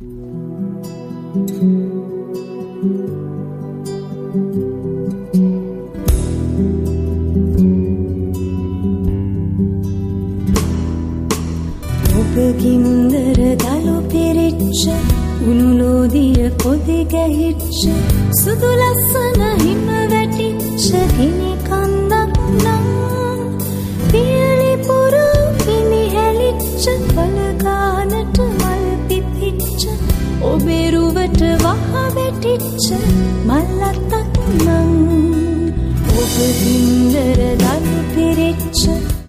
ඔබ ගින්දර දලු පිරිච්ච උනුලෝදිය පොදි ගැහිච්ච සුදු ලස්සන හිම වැටිච්ච ගිනි ඔබෙරුවට වහ වැටිච්ච මල්ලත්තක්